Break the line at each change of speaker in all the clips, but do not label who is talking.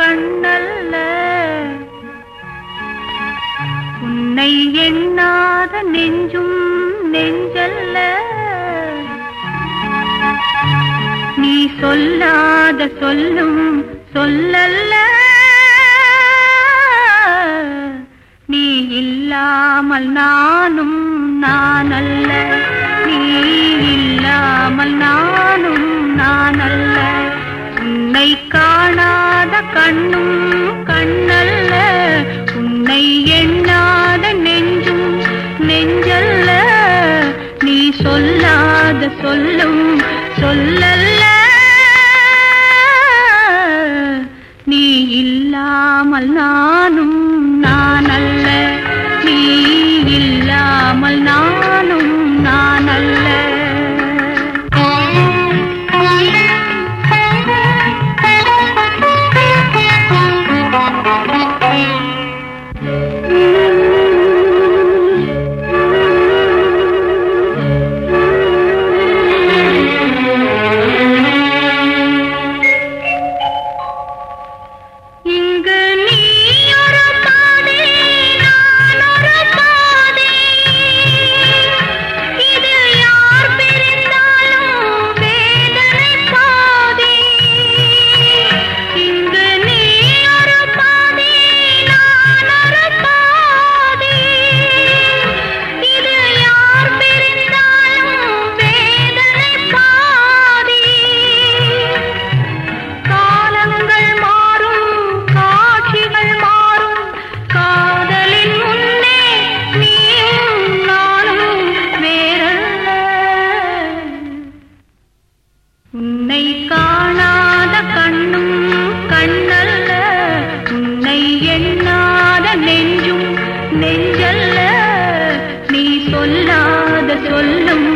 கண்ணல்ல. உன்னை எண்ணாத நெஞ்சும் நெஞ்சல்ல. நீ சொல்லாத சொல்லும் சொல்லல்ல. நீ இல்லாமல் நானும் நானல்ல. நீ இல்லாமல் நானும் நான் அல்ல உன்னை காணாத கண்ணும் கண்ணல்ல உன்னை எண்ணாத நெஞ்சும் நெஞ்சல்ல. நீ சொல்லாத சொல்லும் சொல்லல்ல. நீ இல்லாமல் நான் Thank. 冷冷。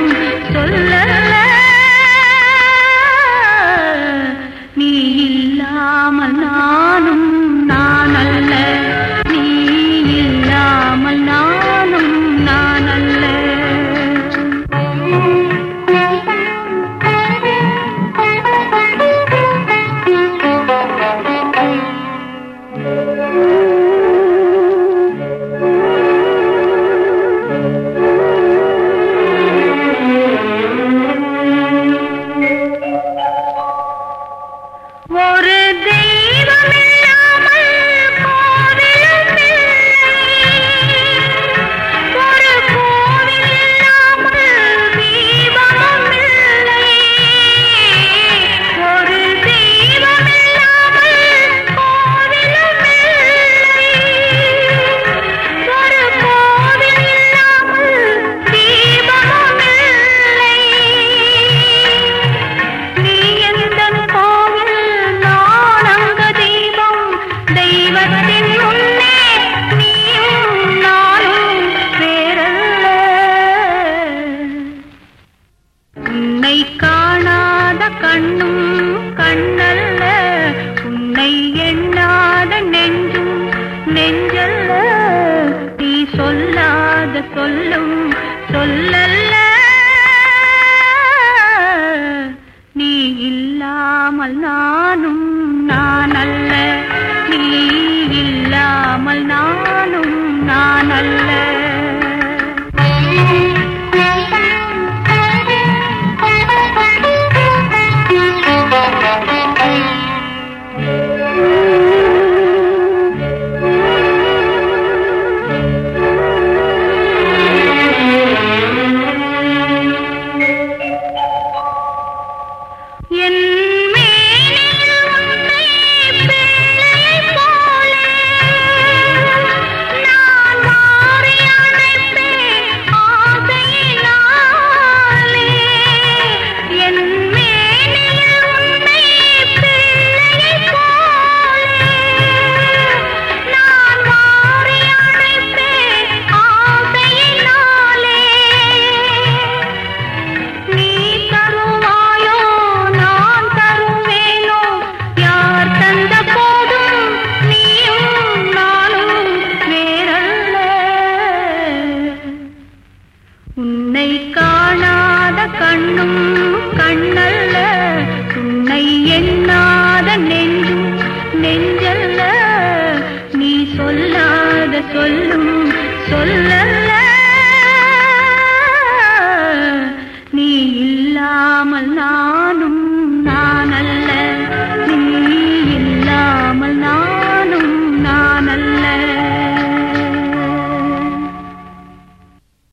கண்ணல்ல உன்னை எண்ணாத நெஞ்சும் நெஞ்சல்ல. நீ சொல்லாத சொல்லும் சொல்லல்ல. கண்ணும் கண்ணல்ல உன்னை எண்ணாத நெஞ்சும் நெஞ்சல்ல. நீ சொல்லாத சொல்லும் சொல்லல்ல.